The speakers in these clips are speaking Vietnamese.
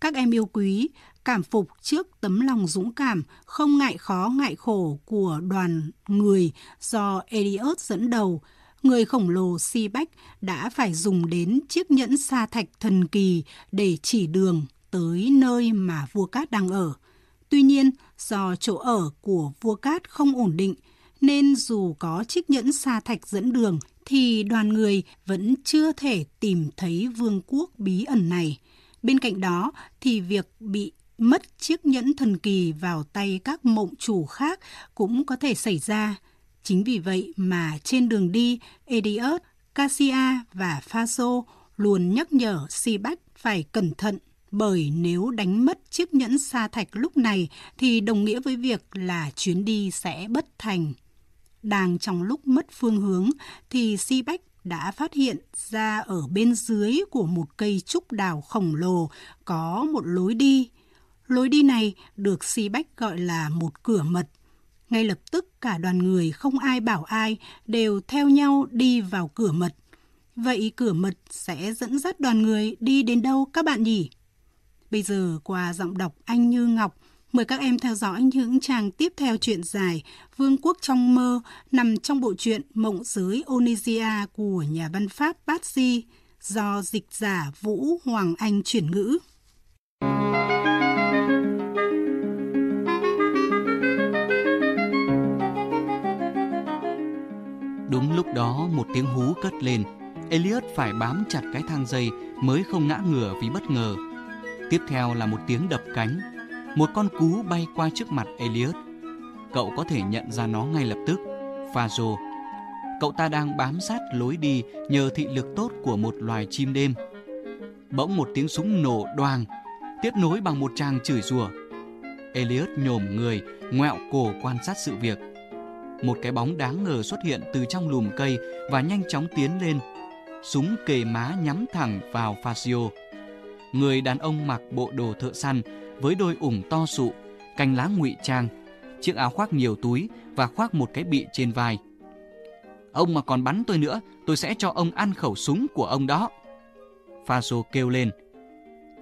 Các em yêu quý, cảm phục trước tấm lòng dũng cảm, không ngại khó ngại khổ của đoàn người do Elliot dẫn đầu, người khổng lồ Si Bách đã phải dùng đến chiếc nhẫn sa thạch thần kỳ để chỉ đường tới nơi mà vua Cát đang ở. Tuy nhiên, do chỗ ở của vua Cát không ổn định, nên dù có chiếc nhẫn sa thạch dẫn đường thì đoàn người vẫn chưa thể tìm thấy vương quốc bí ẩn này. Bên cạnh đó thì việc bị mất chiếc nhẫn thần kỳ vào tay các mộng chủ khác cũng có thể xảy ra. Chính vì vậy mà trên đường đi, Edius, Cassia và Phaso luôn nhắc nhở Si Bách phải cẩn thận bởi nếu đánh mất chiếc nhẫn sa thạch lúc này thì đồng nghĩa với việc là chuyến đi sẽ bất thành. Đang trong lúc mất phương hướng thì Si Bách đã phát hiện ra ở bên dưới của một cây trúc đào khổng lồ có một lối đi. Lối đi này được Si Bách gọi là một cửa mật. Ngay lập tức cả đoàn người không ai bảo ai đều theo nhau đi vào cửa mật. Vậy cửa mật sẽ dẫn dắt đoàn người đi đến đâu các bạn nhỉ? Bây giờ qua giọng đọc Anh Như Ngọc, mời các em theo dõi những trang tiếp theo truyện dài Vương quốc trong mơ nằm trong bộ truyện Mộng giới Onisia của nhà văn Pháp Bát do dịch giả Vũ Hoàng Anh chuyển ngữ. Đúng lúc đó một tiếng hú cất lên, Elliot phải bám chặt cái thang dây mới không ngã ngửa vì bất ngờ. Tiếp theo là một tiếng đập cánh. Một con cú bay qua trước mặt Elliot. Cậu có thể nhận ra nó ngay lập tức. Fazo. Cậu ta đang bám sát lối đi nhờ thị lực tốt của một loài chim đêm. Bỗng một tiếng súng nổ đoàng, tiếp nối bằng một tràng chửi rủa. Elliot nhổm người, ngoẹo cổ quan sát sự việc. Một cái bóng đáng ngờ xuất hiện từ trong lùm cây và nhanh chóng tiến lên. Súng kề má nhắm thẳng vào Fazio. Người đàn ông mặc bộ đồ thợ săn với đôi ủng to sụ, cành lá ngụy trang, chiếc áo khoác nhiều túi và khoác một cái bị trên vai. Ông mà còn bắn tôi nữa, tôi sẽ cho ông ăn khẩu súng của ông đó. Faso kêu lên.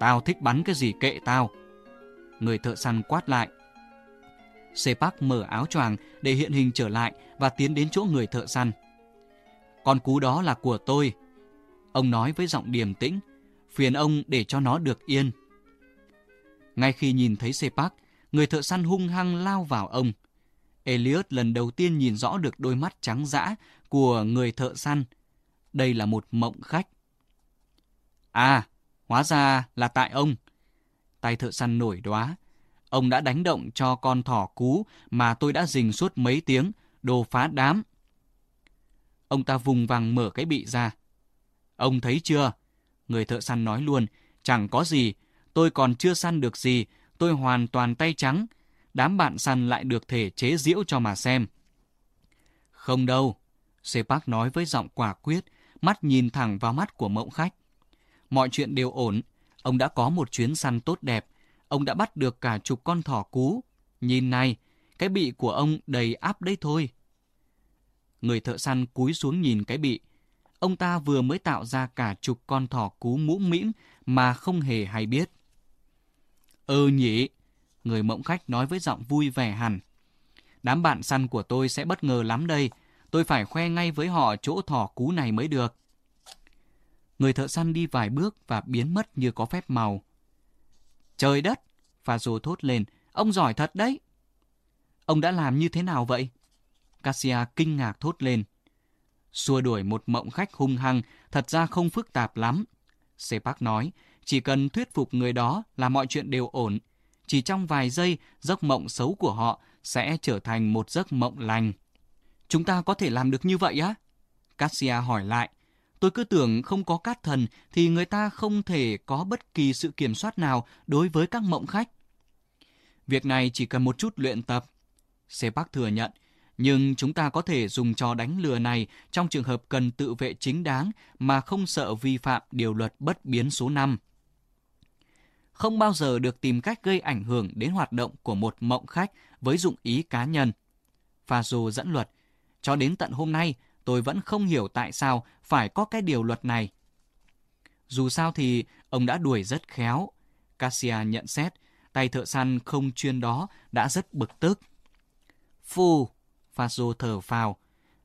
Tao thích bắn cái gì kệ tao. Người thợ săn quát lại. Sepak mở áo choàng để hiện hình trở lại và tiến đến chỗ người thợ săn. Con cú đó là của tôi. Ông nói với giọng điềm tĩnh, phiền ông để cho nó được yên. Ngay khi nhìn thấy Sepak, người thợ săn hung hăng lao vào ông. Elliot lần đầu tiên nhìn rõ được đôi mắt trắng dã của người thợ săn. Đây là một mộng khách. À, hóa ra là tại ông. Tay thợ săn nổi đóa. Ông đã đánh động cho con thỏ cú mà tôi đã rình suốt mấy tiếng, đồ phá đám. Ông ta vùng vằng mở cái bị ra. Ông thấy chưa? Người thợ săn nói luôn, chẳng có gì, tôi còn chưa săn được gì, tôi hoàn toàn tay trắng. Đám bạn săn lại được thể chế diễu cho mà xem. Không đâu, Sepak nói với giọng quả quyết, mắt nhìn thẳng vào mắt của mộng khách. Mọi chuyện đều ổn, ông đã có một chuyến săn tốt đẹp, ông đã bắt được cả chục con thỏ cú. Nhìn này, cái bị của ông đầy áp đấy thôi. Người thợ săn cúi xuống nhìn cái bị. Ông ta vừa mới tạo ra cả chục con thỏ cú mũ mĩm mà không hề hay biết. Ừ nhỉ, người mộng khách nói với giọng vui vẻ hẳn. Đám bạn săn của tôi sẽ bất ngờ lắm đây. Tôi phải khoe ngay với họ chỗ thỏ cú này mới được. Người thợ săn đi vài bước và biến mất như có phép màu. Trời đất! Phà rồ thốt lên. Ông giỏi thật đấy! Ông đã làm như thế nào vậy? Cassia kinh ngạc thốt lên. Xua đuổi một mộng khách hung hăng thật ra không phức tạp lắm. Sepak nói, chỉ cần thuyết phục người đó là mọi chuyện đều ổn. Chỉ trong vài giây, giấc mộng xấu của họ sẽ trở thành một giấc mộng lành. Chúng ta có thể làm được như vậy á? Cassia hỏi lại. Tôi cứ tưởng không có cát thần thì người ta không thể có bất kỳ sự kiểm soát nào đối với các mộng khách. Việc này chỉ cần một chút luyện tập. Sepak thừa nhận, nhưng chúng ta có thể dùng trò đánh lừa này trong trường hợp cần tự vệ chính đáng mà không sợ vi phạm điều luật bất biến số 5. Không bao giờ được tìm cách gây ảnh hưởng đến hoạt động của một mộng khách với dụng ý cá nhân. Fazo dẫn luật, cho đến tận hôm nay tôi vẫn không hiểu tại sao phải có cái điều luật này. Dù sao thì ông đã đuổi rất khéo. Cassia nhận xét, tay thợ săn không chuyên đó đã rất bực tức. Phu, Faso thở phào.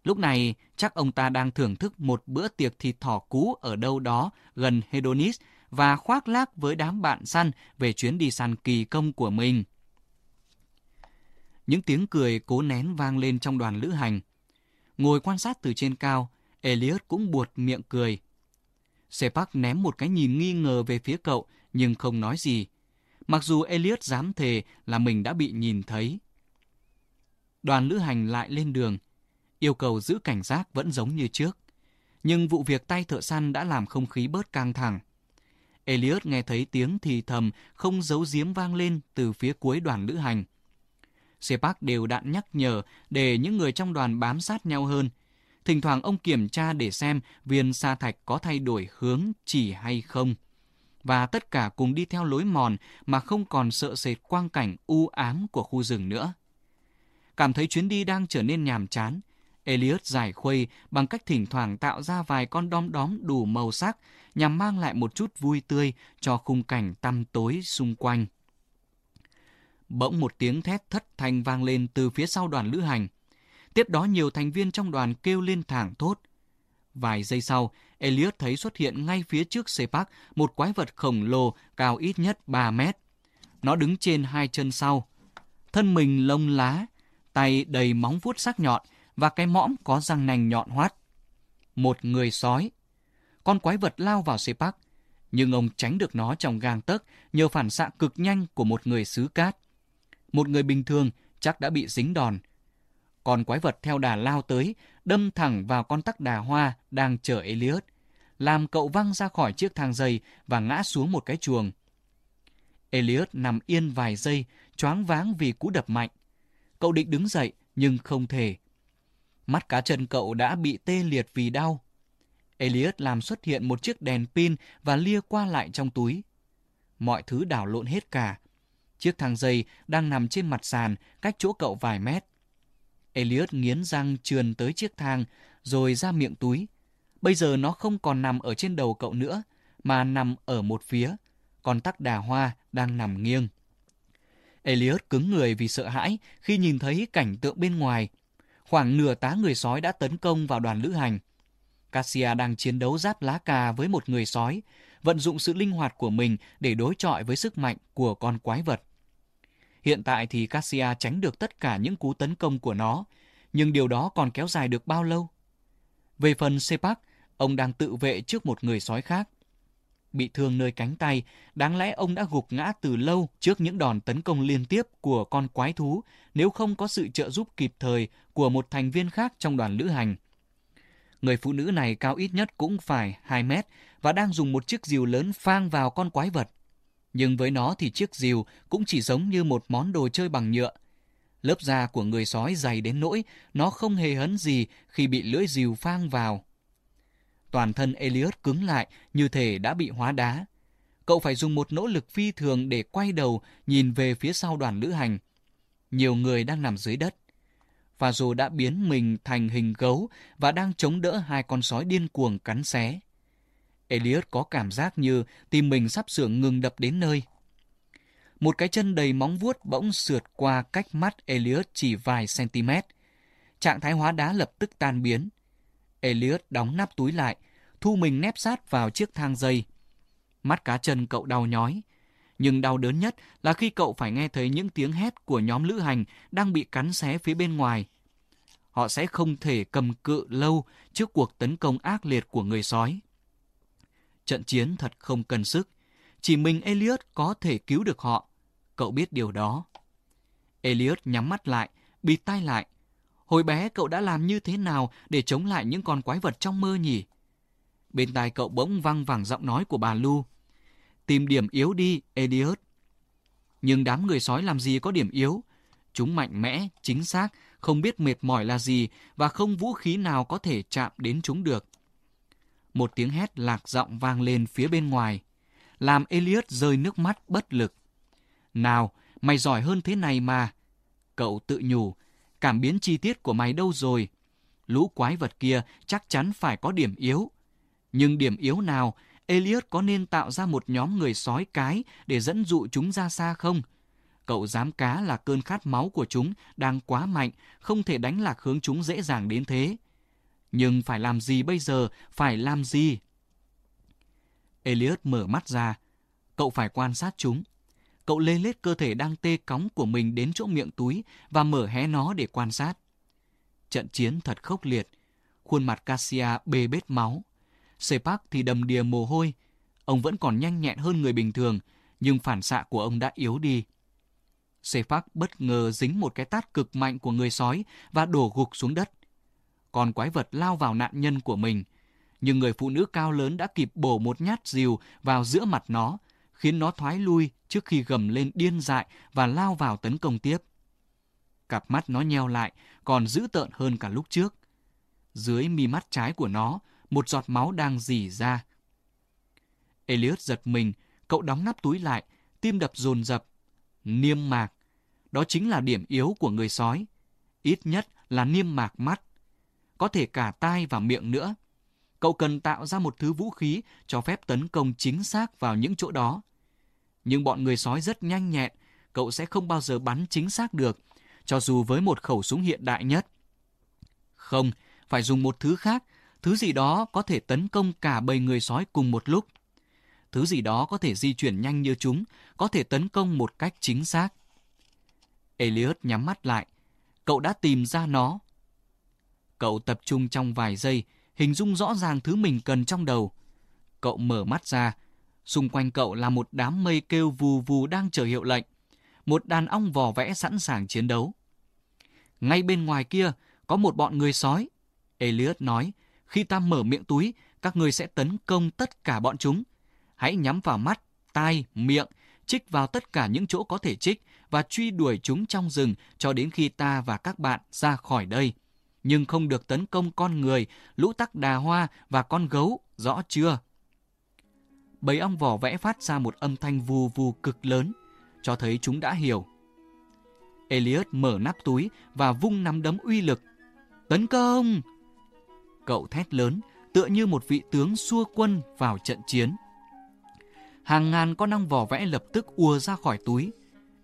Lúc này, chắc ông ta đang thưởng thức một bữa tiệc thịt thỏ cú ở đâu đó gần Hedonis và khoác lác với đám bạn săn về chuyến đi săn kỳ công của mình. Những tiếng cười cố nén vang lên trong đoàn lữ hành. Ngồi quan sát từ trên cao, Elliot cũng buột miệng cười. Sepak ném một cái nhìn nghi ngờ về phía cậu, nhưng không nói gì. Mặc dù Elliot dám thề là mình đã bị nhìn thấy. Đoàn lữ hành lại lên đường. Yêu cầu giữ cảnh giác vẫn giống như trước. Nhưng vụ việc tay thợ săn đã làm không khí bớt căng thẳng. Elliot nghe thấy tiếng thì thầm không giấu giếm vang lên từ phía cuối đoàn lữ hành. Sepak đều đặn nhắc nhở để những người trong đoàn bám sát nhau hơn. Thỉnh thoảng ông kiểm tra để xem viên sa thạch có thay đổi hướng chỉ hay không. Và tất cả cùng đi theo lối mòn mà không còn sợ sệt quang cảnh u ám của khu rừng nữa. Cảm thấy chuyến đi đang trở nên nhàm chán, Elliot giải khuây bằng cách thỉnh thoảng tạo ra vài con đom đóm đủ màu sắc nhằm mang lại một chút vui tươi cho khung cảnh tăm tối xung quanh. Bỗng một tiếng thét thất thanh vang lên từ phía sau đoàn lữ hành. Tiếp đó nhiều thành viên trong đoàn kêu lên thảng thốt. Vài giây sau, Elliot thấy xuất hiện ngay phía trước Sepak một quái vật khổng lồ cao ít nhất 3 mét. Nó đứng trên hai chân sau. Thân mình lông lá, tay đầy móng vuốt sắc nhọn và cái mõm có răng nành nhọn hoắt. Một người sói. Con quái vật lao vào Sepak, nhưng ông tránh được nó trong gang tấc nhờ phản xạ cực nhanh của một người xứ cát. Một người bình thường chắc đã bị dính đòn. Còn quái vật theo đà lao tới, đâm thẳng vào con tắc đà hoa đang chở Elliot, làm cậu văng ra khỏi chiếc thang dây và ngã xuống một cái chuồng. Elliot nằm yên vài giây, choáng váng vì cú đập mạnh. Cậu định đứng dậy, nhưng không thể. Mắt cá chân cậu đã bị tê liệt vì đau. Elliot làm xuất hiện một chiếc đèn pin và lia qua lại trong túi. Mọi thứ đảo lộn hết cả. Chiếc thang dây đang nằm trên mặt sàn, cách chỗ cậu vài mét. Elliot nghiến răng trườn tới chiếc thang, rồi ra miệng túi. Bây giờ nó không còn nằm ở trên đầu cậu nữa, mà nằm ở một phía, còn tắc đà hoa đang nằm nghiêng. Elliot cứng người vì sợ hãi khi nhìn thấy cảnh tượng bên ngoài. Khoảng nửa tá người sói đã tấn công vào đoàn lữ hành. Cassia đang chiến đấu giáp lá cà với một người sói, vận dụng sự linh hoạt của mình để đối chọi với sức mạnh của con quái vật. Hiện tại thì Cassia tránh được tất cả những cú tấn công của nó, nhưng điều đó còn kéo dài được bao lâu? Về phần Sepak, ông đang tự vệ trước một người sói khác. Bị thương nơi cánh tay, đáng lẽ ông đã gục ngã từ lâu trước những đòn tấn công liên tiếp của con quái thú nếu không có sự trợ giúp kịp thời của một thành viên khác trong đoàn lữ hành. Người phụ nữ này cao ít nhất cũng phải 2 mét và đang dùng một chiếc rìu lớn phang vào con quái vật. Nhưng với nó thì chiếc rìu cũng chỉ giống như một món đồ chơi bằng nhựa. Lớp da của người sói dày đến nỗi nó không hề hấn gì khi bị lưỡi rìu phang vào. Toàn thân Elliot cứng lại, như thể đã bị hóa đá. Cậu phải dùng một nỗ lực phi thường để quay đầu, nhìn về phía sau đoàn lữ hành. Nhiều người đang nằm dưới đất. Và dù đã biến mình thành hình gấu và đang chống đỡ hai con sói điên cuồng cắn xé. Elliot có cảm giác như tim mình sắp sửa ngừng đập đến nơi. Một cái chân đầy móng vuốt bỗng sượt qua cách mắt Elliot chỉ vài cm. Trạng thái hóa đá lập tức tan biến. Elliot đóng nắp túi lại, thu mình nép sát vào chiếc thang dây. Mắt cá chân cậu đau nhói. Nhưng đau đớn nhất là khi cậu phải nghe thấy những tiếng hét của nhóm lữ hành đang bị cắn xé phía bên ngoài. Họ sẽ không thể cầm cự lâu trước cuộc tấn công ác liệt của người sói. Trận chiến thật không cần sức. Chỉ mình Elliot có thể cứu được họ. Cậu biết điều đó. Elliot nhắm mắt lại, bịt tai lại. Hồi bé cậu đã làm như thế nào để chống lại những con quái vật trong mơ nhỉ? Bên tai cậu bỗng văng vẳng giọng nói của bà Lu. Tìm điểm yếu đi, Elliot. Nhưng đám người sói làm gì có điểm yếu? Chúng mạnh mẽ, chính xác, không biết mệt mỏi là gì và không vũ khí nào có thể chạm đến chúng được một tiếng hét lạc giọng vang lên phía bên ngoài, làm Elliot rơi nước mắt bất lực. Nào, mày giỏi hơn thế này mà. Cậu tự nhủ, cảm biến chi tiết của mày đâu rồi? Lũ quái vật kia chắc chắn phải có điểm yếu. Nhưng điểm yếu nào, Elliot có nên tạo ra một nhóm người sói cái để dẫn dụ chúng ra xa không? Cậu dám cá là cơn khát máu của chúng đang quá mạnh, không thể đánh lạc hướng chúng dễ dàng đến thế. Nhưng phải làm gì bây giờ? Phải làm gì? Elliot mở mắt ra. Cậu phải quan sát chúng. Cậu lê lết cơ thể đang tê cóng của mình đến chỗ miệng túi và mở hé nó để quan sát. Trận chiến thật khốc liệt. Khuôn mặt Cassia bê bết máu. Sepak thì đầm đìa mồ hôi. Ông vẫn còn nhanh nhẹn hơn người bình thường, nhưng phản xạ của ông đã yếu đi. Sepak bất ngờ dính một cái tát cực mạnh của người sói và đổ gục xuống đất. Còn quái vật lao vào nạn nhân của mình, nhưng người phụ nữ cao lớn đã kịp bổ một nhát rìu vào giữa mặt nó, khiến nó thoái lui trước khi gầm lên điên dại và lao vào tấn công tiếp. Cặp mắt nó nheo lại, còn dữ tợn hơn cả lúc trước. Dưới mi mắt trái của nó, một giọt máu đang dì ra. Elliot giật mình, cậu đóng nắp túi lại, tim đập dồn dập. Niêm mạc, đó chính là điểm yếu của người sói. Ít nhất là niêm mạc mắt. Có thể cả tai và miệng nữa. Cậu cần tạo ra một thứ vũ khí cho phép tấn công chính xác vào những chỗ đó. Nhưng bọn người sói rất nhanh nhẹn, cậu sẽ không bao giờ bắn chính xác được, cho dù với một khẩu súng hiện đại nhất. Không, phải dùng một thứ khác, thứ gì đó có thể tấn công cả bầy người sói cùng một lúc. Thứ gì đó có thể di chuyển nhanh như chúng, có thể tấn công một cách chính xác. Elliot nhắm mắt lại. Cậu đã tìm ra nó. Cậu tập trung trong vài giây, hình dung rõ ràng thứ mình cần trong đầu. Cậu mở mắt ra. Xung quanh cậu là một đám mây kêu vù vù đang chờ hiệu lệnh. Một đàn ong vò vẽ sẵn sàng chiến đấu. Ngay bên ngoài kia có một bọn người sói. Elliot nói, khi ta mở miệng túi, các người sẽ tấn công tất cả bọn chúng. Hãy nhắm vào mắt, tai, miệng, chích vào tất cả những chỗ có thể chích và truy đuổi chúng trong rừng cho đến khi ta và các bạn ra khỏi đây. Nhưng không được tấn công con người, lũ tắc đà hoa và con gấu, rõ chưa? Bầy ong vỏ vẽ phát ra một âm thanh vù vù cực lớn, cho thấy chúng đã hiểu. Elliot mở nắp túi và vung nắm đấm uy lực. Tấn công! Cậu thét lớn, tựa như một vị tướng xua quân vào trận chiến. Hàng ngàn con ong vỏ vẽ lập tức ùa ra khỏi túi.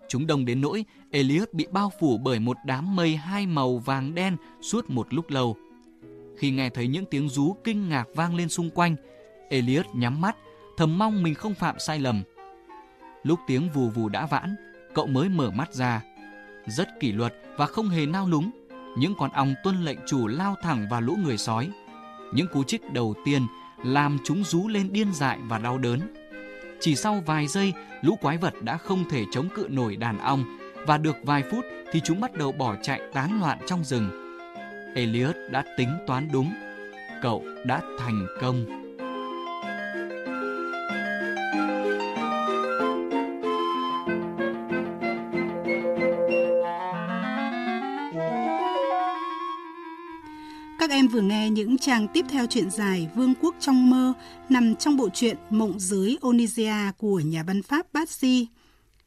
Chúng đông đến nỗi Elliot bị bao phủ bởi một đám mây hai màu vàng đen suốt một lúc lâu. Khi nghe thấy những tiếng rú kinh ngạc vang lên xung quanh, Elliot nhắm mắt, thầm mong mình không phạm sai lầm. Lúc tiếng vù vù đã vãn, cậu mới mở mắt ra. Rất kỷ luật và không hề nao núng, những con ong tuân lệnh chủ lao thẳng vào lũ người sói. Những cú chích đầu tiên làm chúng rú lên điên dại và đau đớn. Chỉ sau vài giây, lũ quái vật đã không thể chống cự nổi đàn ong và được vài phút thì chúng bắt đầu bỏ chạy tán loạn trong rừng. Elliot đã tính toán đúng. Cậu đã thành công. Em vừa nghe những trang tiếp theo truyện dài Vương quốc trong mơ nằm trong bộ truyện Mộng giới Onisia của nhà văn Pháp Bassi.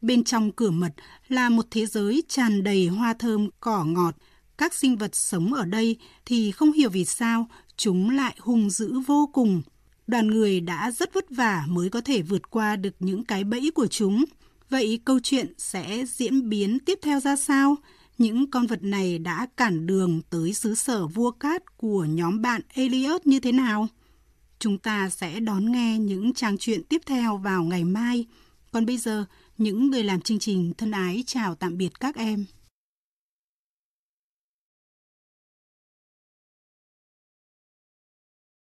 Bên trong cửa mật là một thế giới tràn đầy hoa thơm, cỏ ngọt. Các sinh vật sống ở đây thì không hiểu vì sao chúng lại hung dữ vô cùng. Đoàn người đã rất vất vả mới có thể vượt qua được những cái bẫy của chúng. Vậy câu chuyện sẽ diễn biến tiếp theo ra sao? Những con vật này đã cản đường tới xứ sở vua cát của nhóm bạn Elliot như thế nào? Chúng ta sẽ đón nghe những trang truyện tiếp theo vào ngày mai. Còn bây giờ, những người làm chương trình thân ái chào tạm biệt các em.